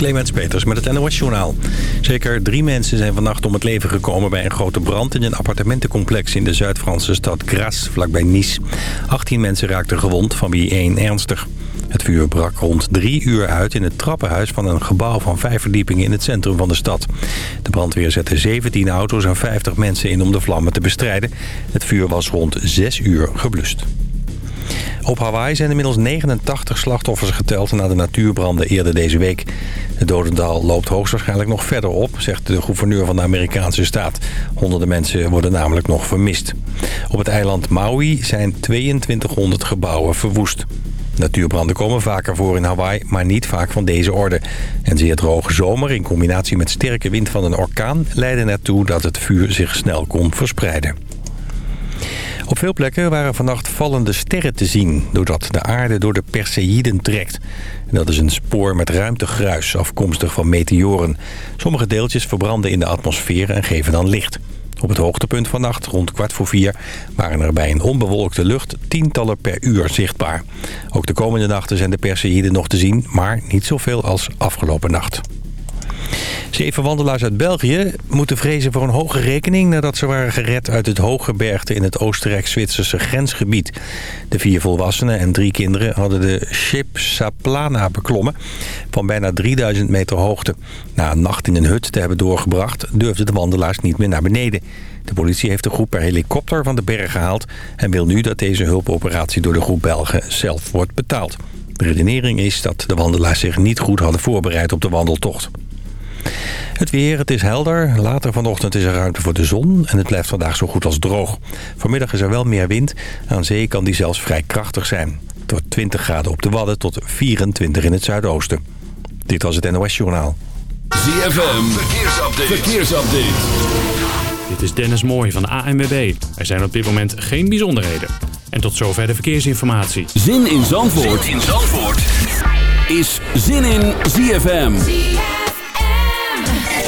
Clemens Peters met het NOS Journaal. Zeker drie mensen zijn vannacht om het leven gekomen bij een grote brand... in een appartementencomplex in de Zuid-Franse stad Grasse, vlakbij Nice. 18 mensen raakten gewond, van wie één ernstig. Het vuur brak rond drie uur uit in het trappenhuis van een gebouw van vijf verdiepingen in het centrum van de stad. De brandweer zette 17 auto's en 50 mensen in om de vlammen te bestrijden. Het vuur was rond zes uur geblust. Op Hawaii zijn inmiddels 89 slachtoffers geteld na de natuurbranden eerder deze week. Het dodental loopt hoogstwaarschijnlijk nog verder op, zegt de gouverneur van de Amerikaanse staat. Honderden mensen worden namelijk nog vermist. Op het eiland Maui zijn 2200 gebouwen verwoest. Natuurbranden komen vaker voor in Hawaii, maar niet vaak van deze orde. En zeer droge zomer in combinatie met sterke wind van een orkaan... leidden ertoe dat het vuur zich snel kon verspreiden. Op veel plekken waren vannacht vallende sterren te zien... doordat de aarde door de Perseïden trekt. En dat is een spoor met ruimtegruis afkomstig van meteoren. Sommige deeltjes verbranden in de atmosfeer en geven dan licht. Op het hoogtepunt vannacht, rond kwart voor vier, waren er bij een onbewolkte lucht tientallen per uur zichtbaar. Ook de komende nachten zijn de Perseïden nog te zien, maar niet zoveel als afgelopen nacht. Zeven wandelaars uit België moeten vrezen voor een hoge rekening... nadat ze waren gered uit het hoge bergte in het Oostenrijk-Zwitserse grensgebied. De vier volwassenen en drie kinderen hadden de Ship Saplana beklommen... van bijna 3000 meter hoogte. Na een nacht in een hut te hebben doorgebracht... durfden de wandelaars niet meer naar beneden. De politie heeft de groep per helikopter van de berg gehaald... en wil nu dat deze hulpoperatie door de groep Belgen zelf wordt betaald. De redenering is dat de wandelaars zich niet goed hadden voorbereid op de wandeltocht. Het weer, het is helder. Later vanochtend is er ruimte voor de zon en het blijft vandaag zo goed als droog. Vanmiddag is er wel meer wind. Aan zee kan die zelfs vrij krachtig zijn. Tot 20 graden op de Wadden tot 24 in het zuidoosten. Dit was het NOS Journaal. ZFM, verkeersupdate. verkeersupdate. Dit is Dennis Mooij van de ANWB. Er zijn op dit moment geen bijzonderheden. En tot zover de verkeersinformatie. Zin in Zandvoort, zin in Zandvoort. is Zin in ZFM.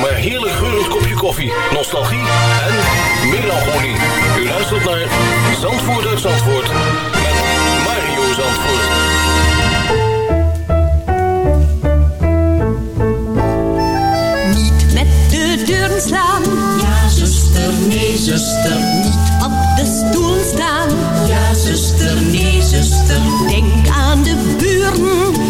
maar heerlijk geurend kopje koffie, nostalgie en melancholie. U luistert naar Zandvoort uit Zandvoort met Mario Zandvoort. Niet met de deuren slaan. Ja, zuster, nee, zuster. Niet op de stoel staan. Ja, zuster, nee, zuster. Denk aan de buren.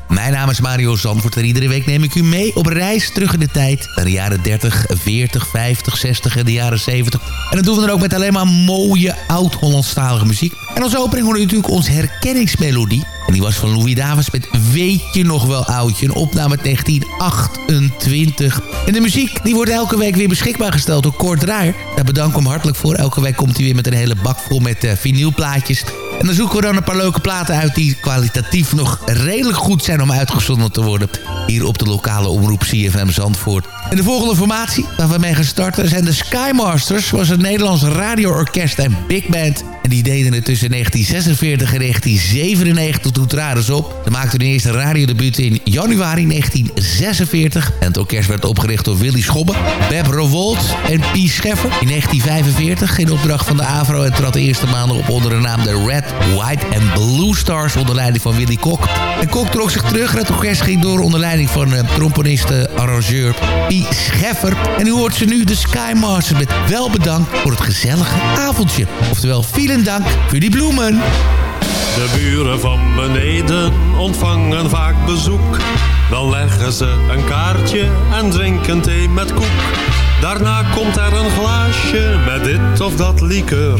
Mijn naam is Mario Zandvoort en iedere week neem ik u mee op reis terug in de tijd. Naar de jaren 30, 40, 50, 60 en de jaren 70. En dat doen we dan ook met alleen maar mooie oud-Hollandstalige muziek. En als opening hoorde u natuurlijk onze herkenningsmelodie. En die was van Louis Davis met Weet je nog wel oudje? Een opname uit 1928. En de muziek die wordt elke week weer beschikbaar gesteld door Kort Draaier. Daar bedank hem hartelijk voor. Elke week komt hij weer met een hele bak vol met uh, vinylplaatjes. En dan zoeken we dan een paar leuke platen uit die kwalitatief nog redelijk goed zijn om uitgezonden te worden. Hier op de lokale omroep CFM Zandvoort. En de volgende formatie waar we mee gaan starten zijn de Skymasters. was een Nederlands radioorkest en big band. En die deden het tussen 1946 en 1997 toen traden ze op. Ze maakten hun eerste radiodebuut in januari 1946. En het orkest werd opgericht door Willy Schobbe, Beb Revolt en P. Scheffer. In 1945 in opdracht van de AVRO en trad de eerste maanden op onder de naam de Red, White en Blue Stars onder leiding van Willy Kok. En Kok trok zich terug en het orkest ging door onder leiding van uh, tromponist-arrangeur P. Scheffer. En u hoort ze nu de Skymasters met wel bedankt voor het gezellige avondje. Oftewel, vielen dank voor die bloemen. De buren van beneden ontvangen vaak bezoek. Dan leggen ze een kaartje en drinken thee met koek. Daarna komt er een glaasje met dit of dat liqueur.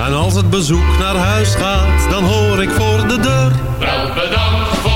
En als het bezoek naar huis gaat, dan hoor ik voor de deur. Wel bedankt voor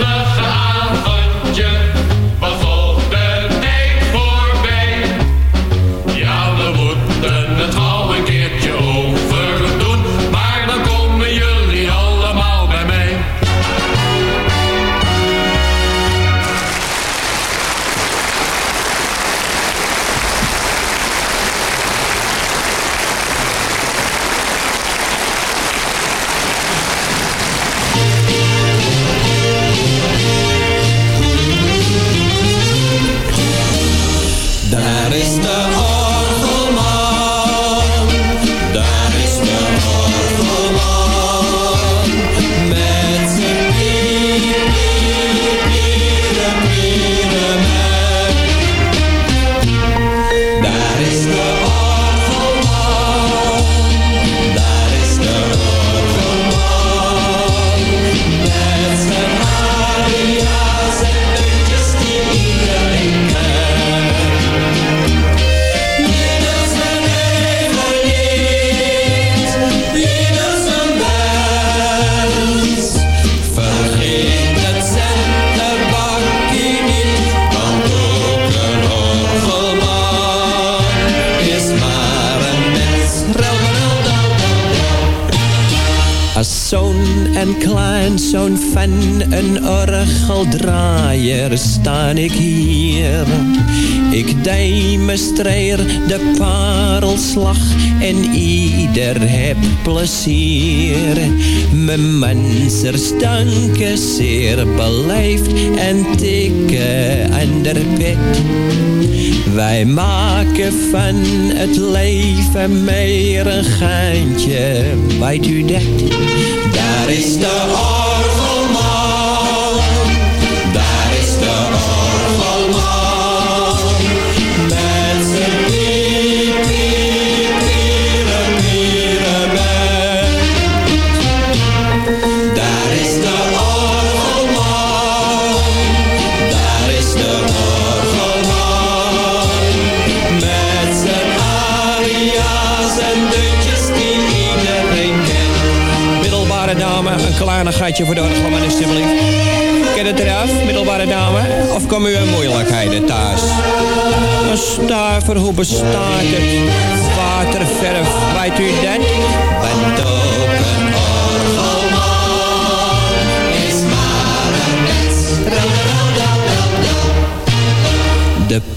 de parelslag en ieder heb plezier. Mijn mensers danken zeer beleefd en tikken aan de pet. Wij maken van het leven meer een geintje, weet u dat? Daar is de kleinigheidje voor de orgelman alstublieft. Ken het eraf, middelbare dame? Of komen u in moeilijkheden thuis? Een stuiver, hoe bestaat het? Waterverf, weet u dat?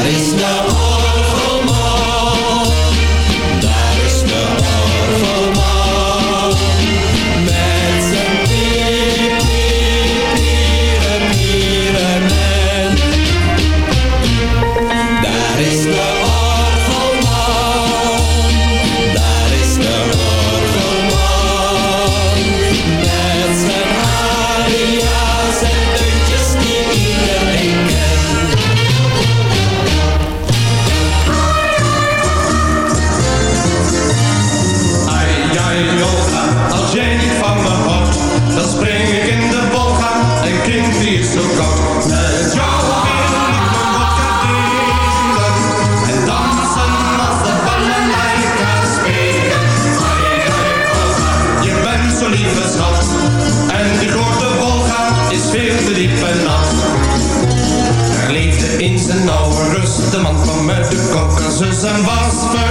Daar is de prosper.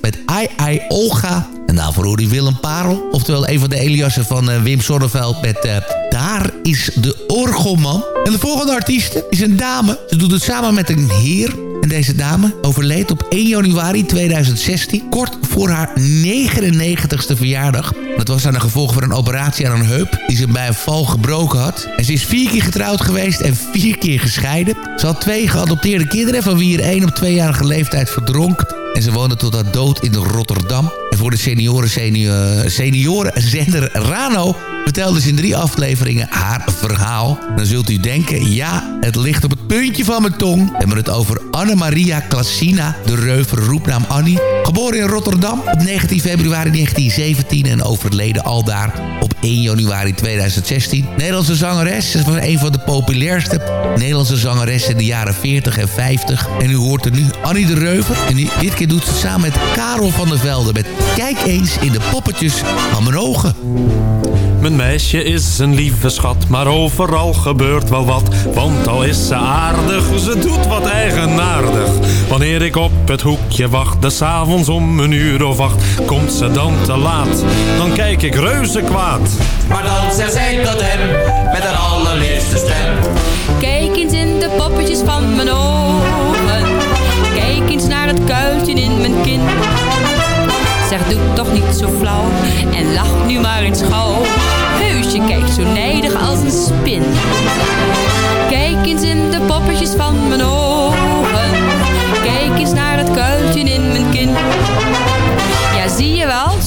Met I I Olga. En daarvoor hoorde u Willem Parel, oftewel een van de Eliassen van eh, Wim Sonneveld met eh, Daar is de Orgelman. En de volgende artieste is een dame. Ze doet het samen met een heer. En deze dame overleed op 1 januari 2016, kort voor haar 99ste verjaardag. Dat was aan de gevolg van een operatie aan een heup die ze bij een val gebroken had. En ze is vier keer getrouwd geweest en vier keer gescheiden. Ze had twee geadopteerde kinderen van wie er één op tweejarige leeftijd verdronk. En ze woonde tot haar dood in Rotterdam. En voor de senioren, senioren, seniorenzender Rano vertelde ze in drie afleveringen haar verhaal. Dan zult u denken, ja, het ligt op het puntje van mijn tong. We hebben het over Anne-Maria Klassina, de reuver roepnaam Annie. Geboren in Rotterdam op 19 februari 1917 en overleden aldaar op 1 januari 2016. Nederlandse zangeres, ze was een van de populairste Nederlandse zangeressen in de jaren 40 en 50. En u hoort er nu Annie de Reuver. En dit keer doet ze samen met Karel van der Velde met Kijk eens in de poppetjes van mijn ogen. Mijn meisje is een lieve schat, maar overal gebeurt wel wat. Want al is ze aardig, ze doet wat eigenaardig. Wanneer ik op het hoekje wacht, de avonds om een uur of acht, komt ze dan te laat. Dan kijk ik reuze kwaad. Maar dan zegt zij tot hem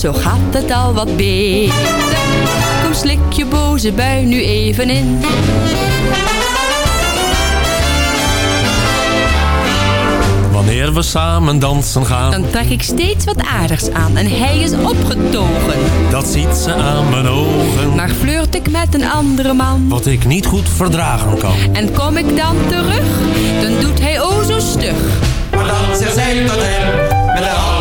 zo gaat het al wat beter. Kom, slik je boze bui nu even in. Wanneer we samen dansen gaan, Dan trek ik steeds wat aardigs aan en hij is opgetogen. dat ziet ze aan mijn ogen. Maar flirt ik met een andere man Wat ik niet goed verdragen kan. en kom ik dan terug, dan doet hij o zo stug. Maar dan zegt zij tot hem met haar.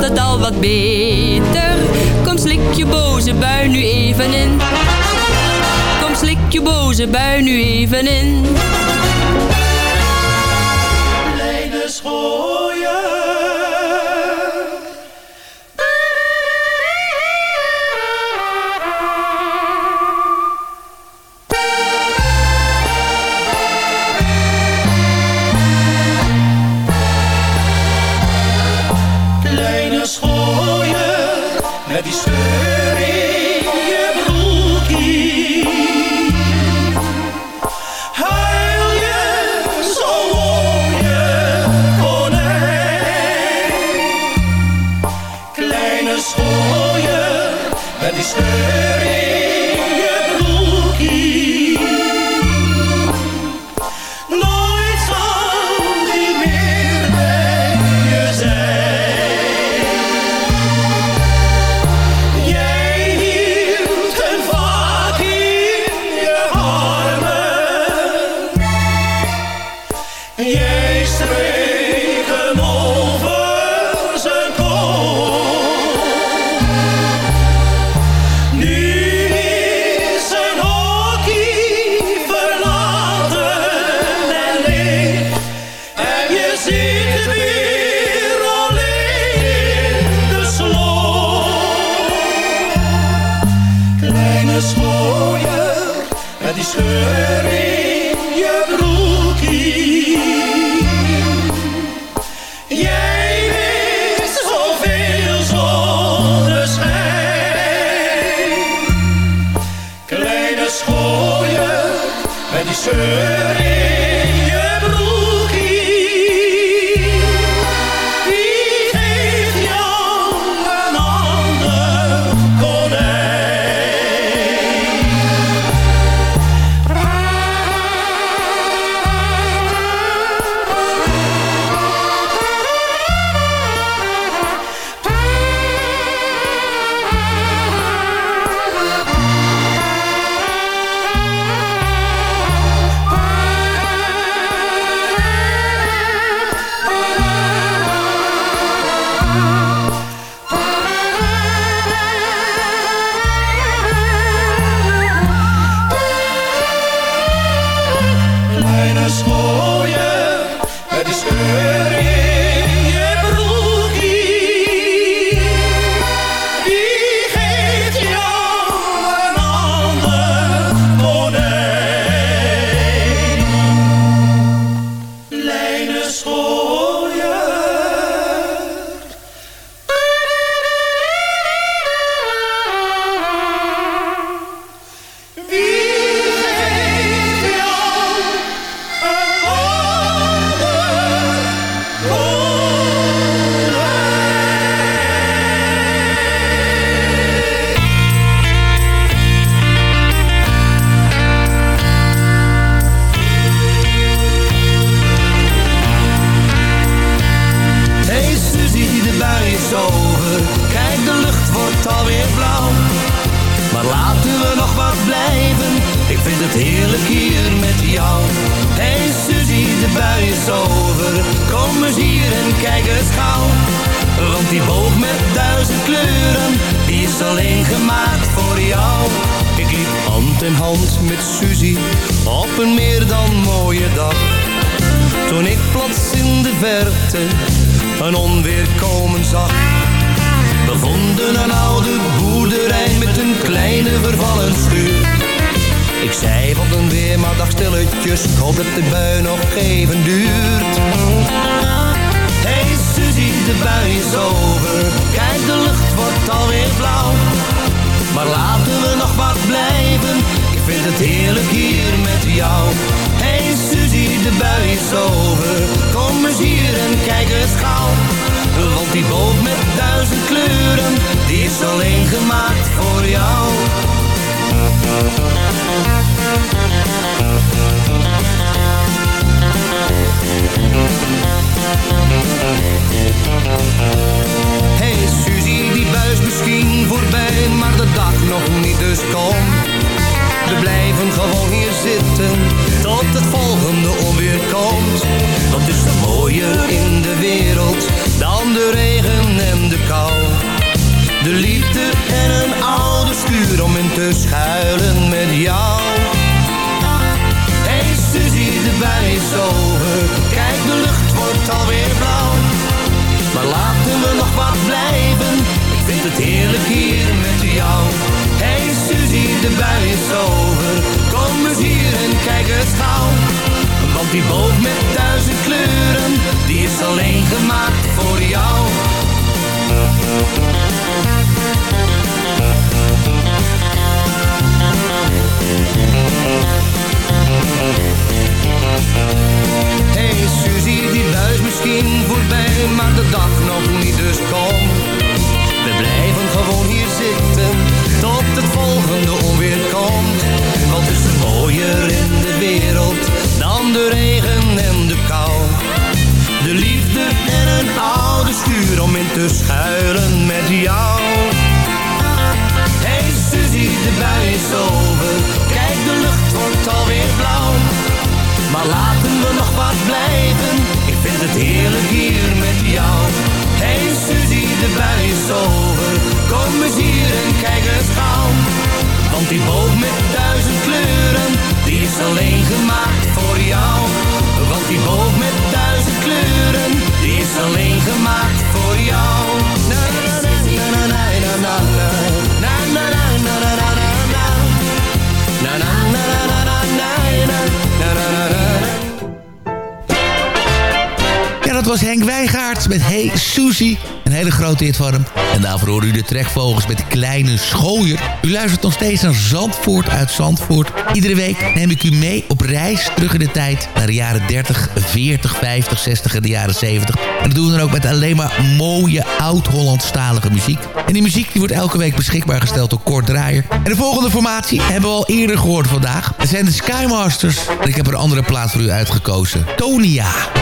Het al wat beter. Kom, slik je boze bui nu even in. Kom, slik je boze bui nu even in. Kleine schooier, met die scheur in je broekie. Een onweer komen zag. We vonden een oude boerderij met een kleine vervallen schuur. Ik zei wat een weer, maar dacht stilletjes, ik hoop dat de bui nog even duurt. Hey Suzie, de bui is over, kijk de lucht wordt alweer blauw. Maar laten we nog wat blijven, ik vind het heerlijk hier met jou. Hey Suzie, de bui is over, kom eens hier en kijk eens gauw. Want die boot met duizend kleuren, die is alleen gemaakt voor jou. Hey Suzie, die buis misschien voorbij, maar de dag nog niet, dus kom. We blijven gewoon hier zitten, tot het volgende onweer komt. Wat is er mooier in de wereld, dan de regen en de kou. De liefde en een oude stuur om in te schuilen met jou. Hey Suzie, de bui is over, kijk de lucht wordt alweer blauw. Maar laten we nog wat blijven, ik vind het heerlijk hier met jou. Hey trekvogels met de kleine schooier. U luistert nog steeds naar Zandvoort uit Zandvoort. Iedere week neem ik u mee op reis terug in de tijd... naar de jaren 30, 40, 50, 60 en de jaren 70. En dat doen we dan ook met alleen maar mooie oud-Hollandstalige muziek. En die muziek die wordt elke week beschikbaar gesteld door Kort Draaier. En de volgende formatie hebben we al eerder gehoord vandaag. Het zijn de Skymasters. En ik heb er een andere plaat voor u uitgekozen. Tonia.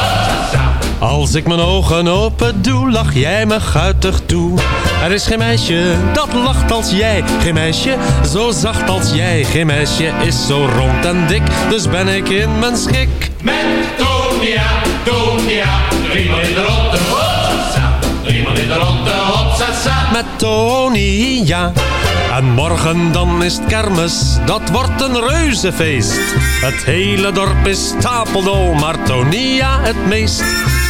Als ik mijn ogen open doe, lach jij me guitig toe. Er is geen meisje dat lacht als jij. Geen meisje zo zacht als jij. Geen meisje is zo rond en dik, dus ben ik in mijn schik. Met Tonia, Tonia, driemaal in de ronde. Hopsasa, driemaal in de ronde. Hopsasa. Met Tony, ja. En morgen dan is het kermis, dat wordt een reuzefeest. Het hele dorp is stapeldol, maar Tonia het meest.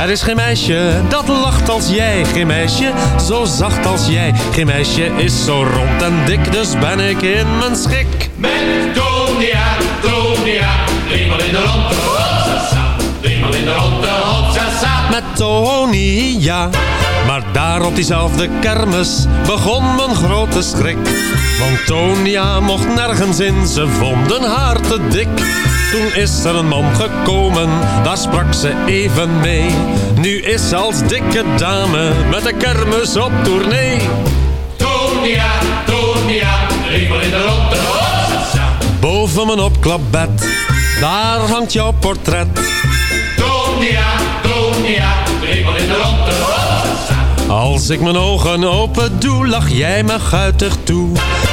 Er is geen meisje dat lacht als jij. Geen meisje zo zacht als jij. Geen meisje is zo rond en dik, dus ben ik in mijn schik. Met Tonia, Tonia, driemaal in de ronde. Hopsasa, driemaal in de ronde. Hopsasa. Met Tony, ja. Maar daar op diezelfde kermis begon mijn grote schrik. Want Tonia mocht nergens in, ze vonden haar te dik. Toen is er een man gekomen, daar sprak ze even mee. Nu is ze als dikke dame met de kermis op tournee. Tonia, Tonia, driemaal in de hossa. Boven mijn opklapbed, daar hangt jouw portret. Tonia, Tonia, driemaal in de hossa. Als ik mijn ogen open doe, lach jij me guitig toe.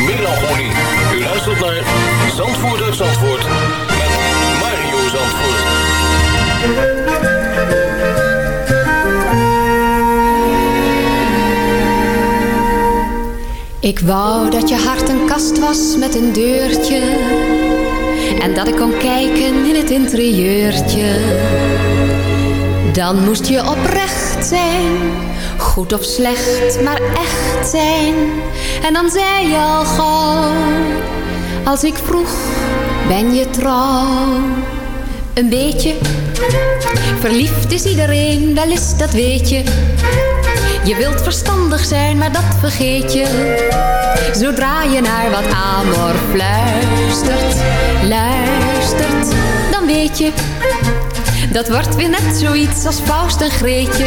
melancholie. U luistert naar Zandvoort uit Zandvoort met Mario Zandvoort. Ik wou dat je hart een kast was met een deurtje. En dat ik kon kijken in het interieurtje. Dan moest je oprecht zijn, goed of slecht, maar echt zijn. En dan zei je al gauw Als ik vroeg, ben je trouw Een beetje Verliefd is iedereen, wel eens dat weet je je wilt verstandig zijn, maar dat vergeet je. Zodra je naar wat amor fluistert, luistert, dan weet je. Dat wordt weer net zoiets als Faust en Greetje.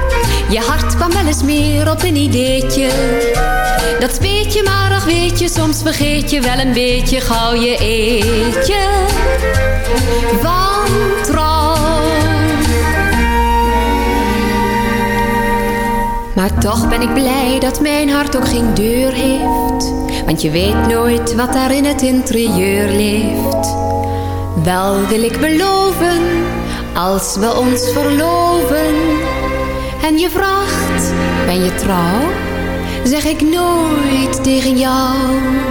Je hart kwam wel eens meer op een ideetje. Dat speet je, maar ach weet je, soms vergeet je wel een beetje gauw je eetje. Van trouw. Maar toch ben ik blij dat mijn hart ook geen deur heeft. Want je weet nooit wat daar in het interieur leeft. Wel wil ik beloven, als we ons verloven. En je vraagt, ben je trouw? Zeg ik nooit tegen jou.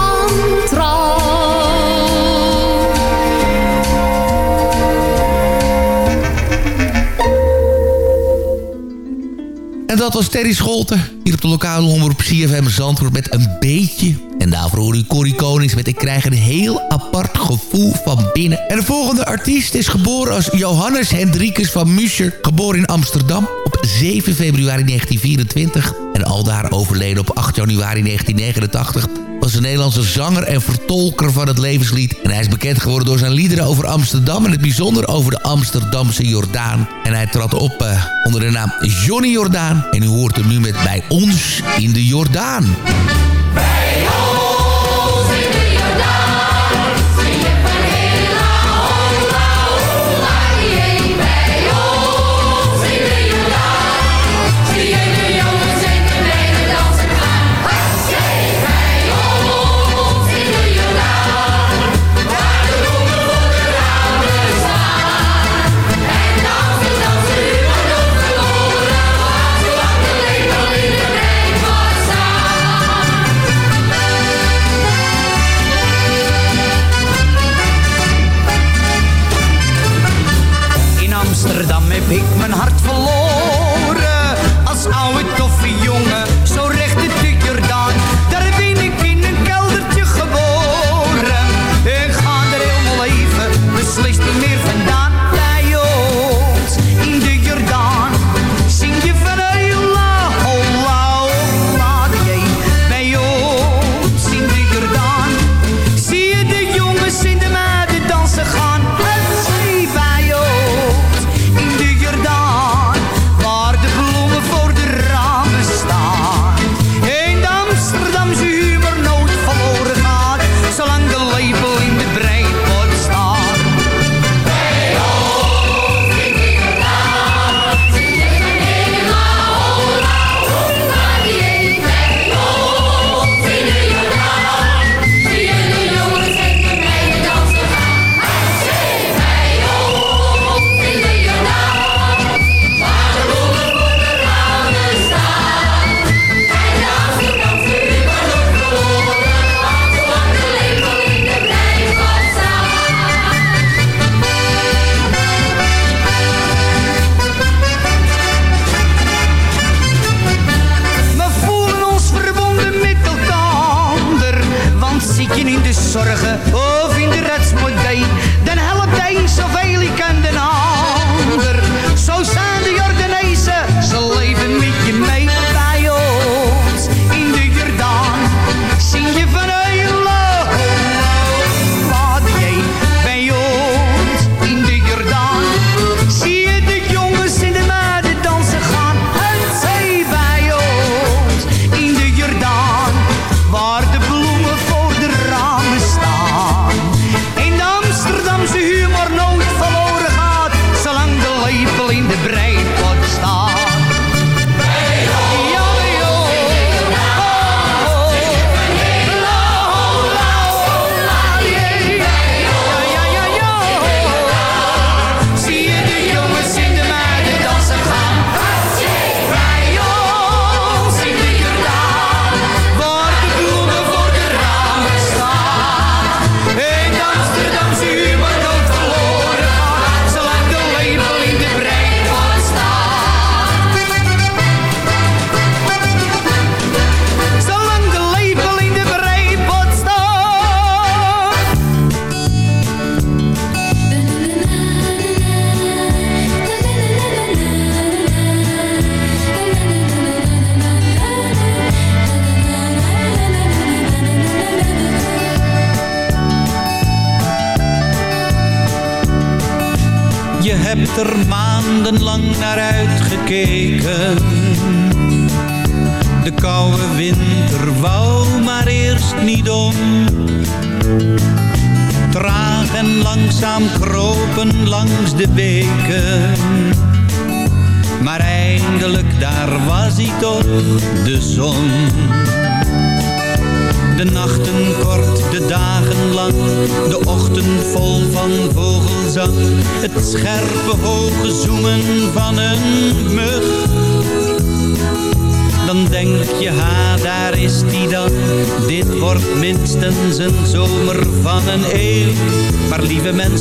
Dat was Terry Scholten. Hier op de lokale omroep CFM Zandvoort met een beetje. En daarvoor hoor u Corrie Konings met Ik krijg een heel apart gevoel van binnen. En de volgende artiest is geboren als Johannes Hendrikus van Muscher. Geboren in Amsterdam op 7 februari 1924. En aldaar overleden op 8 januari 1989 was een Nederlandse zanger en vertolker van het levenslied. En hij is bekend geworden door zijn liederen over Amsterdam... en het bijzonder over de Amsterdamse Jordaan. En hij trad op eh, onder de naam Johnny Jordaan. En u hoort hem nu met Bij ons in de Jordaan.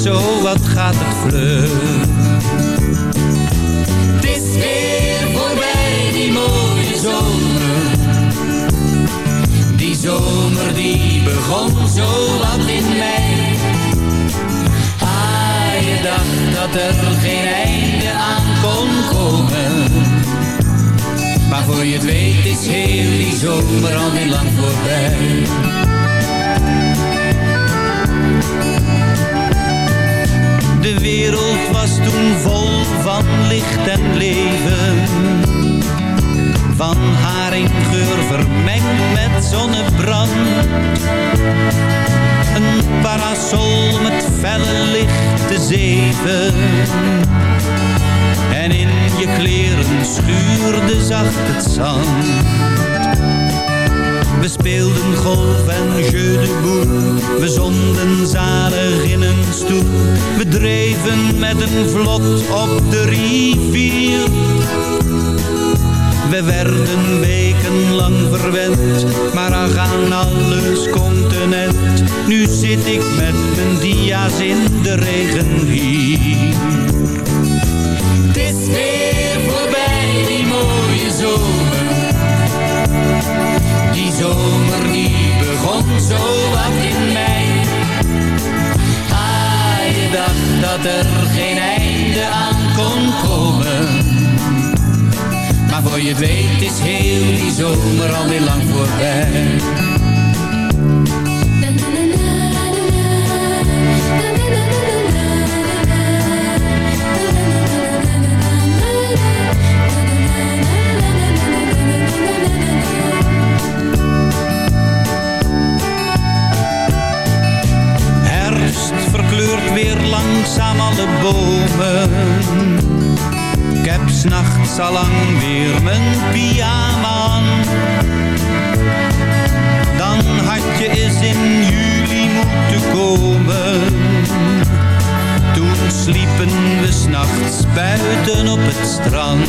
Oh, wat gaat het vlug. Het is weer voorbij die mooie zomer. Die zomer die begon zo wat in mei. Ah, je dacht dat er geen einde aan kon komen. Maar voor je het weet is heel die zomer alweer lang voorbij. Wereld was toen vol van licht en leven. Van haringgeur vermengd met zonnebrand. Een parasol met felle lichte zeven. En in je kleren schuurde zacht het zand. We speelden golf en jeu de boel. We zonden zalig in een stoel. We dreven met een vlot op de rivier. We werden wekenlang verwend, maar ach aan alles continent. Nu zit ik met mijn dia's in de regen hier. Zo wat in mei. Ah, je dacht dat er geen einde aan kon komen. Maar voor je weet is heel die zomer alweer lang voorbij. Langzaam alle bomen. Ik heb s'nachts lang weer mijn pyjama aan. Dan had je eens in juli moeten komen. Toen sliepen we s'nachts buiten op het strand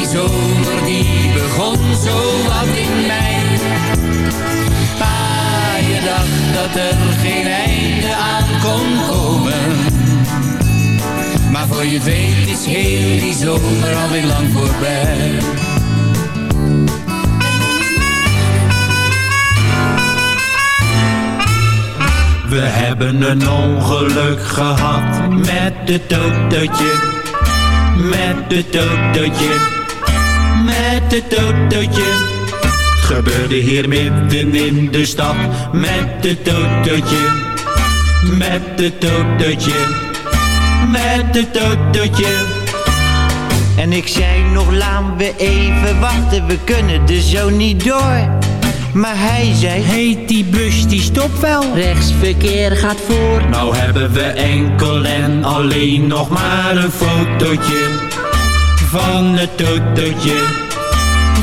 Die zomer die begon zo wat in mij, Pa, je dacht dat er geen einde aan kon komen. Maar voor je weet is heel die zomer alweer lang voorbij. We hebben een ongeluk gehad met de autootje, met de autootje met het autootje. Gebeurde hier midden in de stad. Met het autootje. Met het autootje. Met het autootje. En ik zei nog, laten we even wachten, we kunnen er zo niet door. Maar hij zei, Heet die bus die stopt wel. rechtsverkeer gaat voor. Nou hebben we enkel en alleen nog maar een fotootje van het autootje,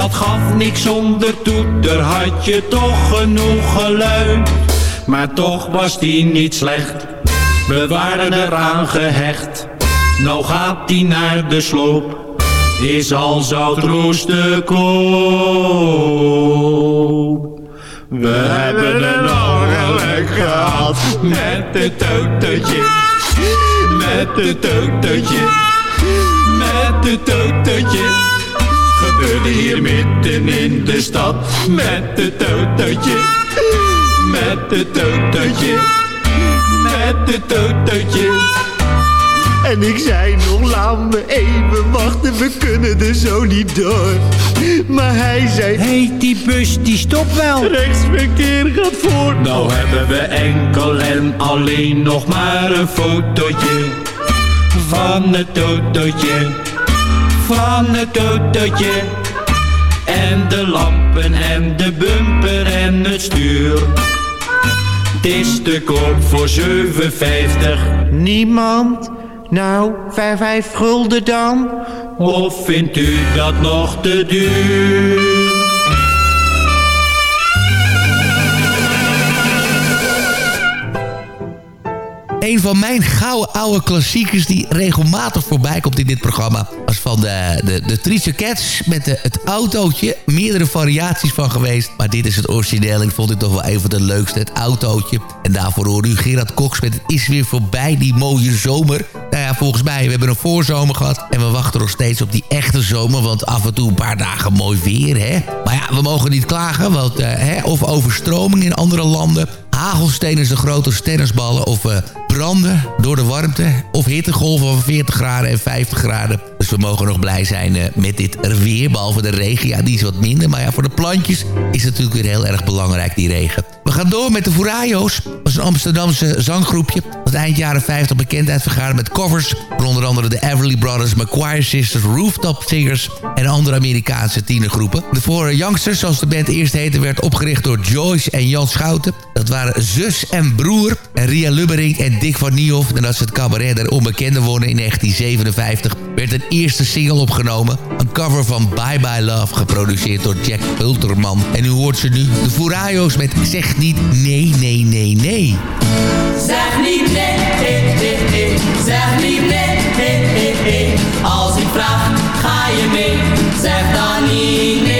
Dat gaf niks zonder toeter, had je toch genoeg geluid. Maar toch was die niet slecht, we waren eraan gehecht. Nou gaat die naar de sloop, is al zout roeste koop. We hebben een ongeluk gehad met het autootje, met het autootje, met het autootje. Gebeurde hier midden in de stad met het autootje, met het autootje, met het autootje. En ik zei nog, laat me even wachten, we kunnen er zo niet door. Maar hij zei, Heet die bus die stopt wel. rechtsverkeer gaat voor. Nou hebben we enkel en alleen nog maar een fotootje van het autootje, van het autootje. En de lampen en de bumper en het stuur. Het is te koop voor 7,50. Niemand? Nou, vijf, vijf gulden dan? Of vindt u dat nog te duur? Een van mijn gouden oude klassiekers die regelmatig voorbij komt in dit programma... was van de, de, de Trice Cats met het autootje. Meerdere variaties van geweest. Maar dit is het origineel. Ik vond dit toch wel een van de leukste, het autootje. En daarvoor hoor u Gerard Cox met Het is weer voorbij, die mooie zomer. Nou ja, volgens mij, we hebben een voorzomer gehad. En we wachten nog steeds op die echte zomer. Want af en toe een paar dagen mooi weer, hè. Maar ja, we mogen niet klagen. Want, eh, hè, of overstroming in andere landen. Hagelstenen zijn grote stennisballen. Of eh, branden door de warmte. Of hittegolven van 40 graden en 50 graden. We mogen nog blij zijn eh, met dit weer. Behalve de regen, ja, die is wat minder. Maar ja, voor de plantjes is het natuurlijk weer heel erg belangrijk, die regen. We gaan door met de Furayo's. Dat is een Amsterdamse zanggroepje. Dat eind jaren 50 bekendheid vergaarde met covers. Onder andere de Everly Brothers, McQuire Sisters, Rooftop Singers... en andere Amerikaanse tienergroepen. De Four Youngsters, zoals de band eerst heette... werd opgericht door Joyce en Jan Schouten. Dat waren zus en broer. En Ria Lubbering en Dick van Niehoff. En als ze het cabaret der onbekende wonnen in 1957... werd een eerste single opgenomen. Een cover van Bye Bye Love, geproduceerd door Jack Pulterman. En u hoort ze nu, de Furayo's met Zeg niet nee, nee, nee, nee. Zeg niet nee, nee, nee, nee. Zeg niet nee, nee, nee. Als ik vraag, ga je mee? Zeg dan niet nee,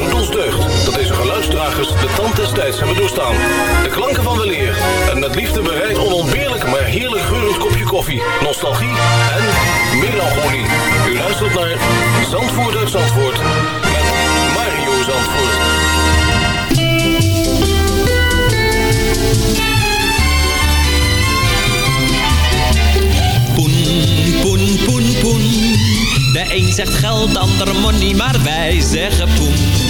Doet ons deugd dat deze geluidsdragers de tand des tijds hebben doorstaan. De klanken van weleer en met liefde bereid onontbeerlijk maar heerlijk geurend kopje koffie, nostalgie en melancholie. U luistert naar Zandvoort uit Zandvoort met Mario Zandvoort. Poen, poen, poen, poen. De een zegt geld, de ander money, maar wij zeggen poen.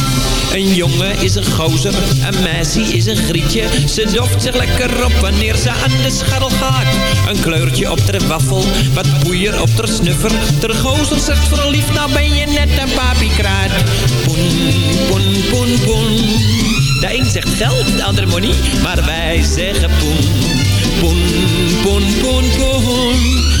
Een jongen is een gozer, een meisje is een grietje. Ze doft zich lekker op wanneer ze aan de scharrel gaat. Een kleurtje op de waffel, wat poeier op de snuffer. Ter gozer zegt verliefd, nou ben je net een papiekraat. Poen, poen, poen, poen. De een zegt geld, de ander money, maar wij zeggen poen. Poen, poen, poen, poen.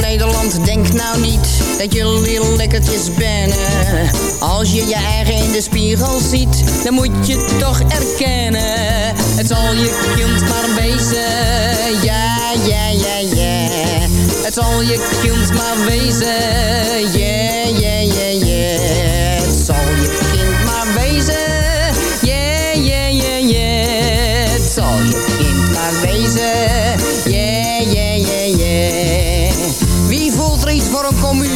Nederland, denk nou niet dat jullie lekkertjes bent. Als je je eigen in de spiegel ziet, dan moet je toch erkennen. Het zal je kind maar wezen, ja, ja, ja, ja. Het zal je kind maar wezen, ja, ja, ja, ja.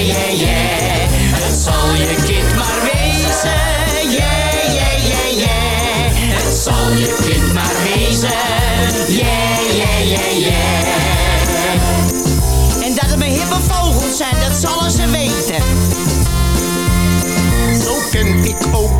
Yeah, yeah. Het zal je kind maar wezen. Yeah, yeah, yeah, yeah. Het zal je kind maar wezen. Yeah, yeah, yeah, yeah. En dat het mijn hippe vogels zijn, dat zullen ze weten. Zo ken ik ook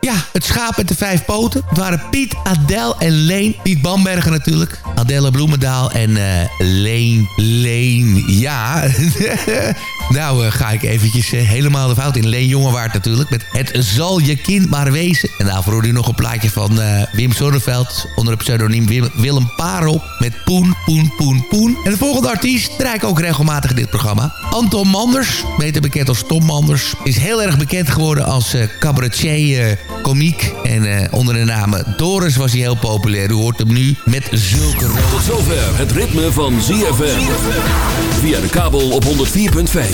Ja, het schaap met de vijf poten. Het waren Piet, Adel en Leen. Piet Bamberger natuurlijk. Adelle Bloemendaal en eh Leen. Leen, ja. nou, eh, ga ik eventjes eh, helemaal de fout in. Leen Jongewaard natuurlijk. Met Het zal je kind maar wezen. En daarvoor hoorde u nog een plaatje van eh, Wim Sonneveld. Onder het pseudoniem Willem Parel. Met Poen, Poen, Poen, Poen. En de volgende artiest draai ik ook regelmatig in dit programma. Anton Manders, beter bekend als Tom Manders. Is heel erg bekend geworden als cabaretier, komiek. En onder de naam Doris was hij heel populair. U hoort hem nu met zulke... Tot zover het ritme van ZFM. Via de kabel op 104.5.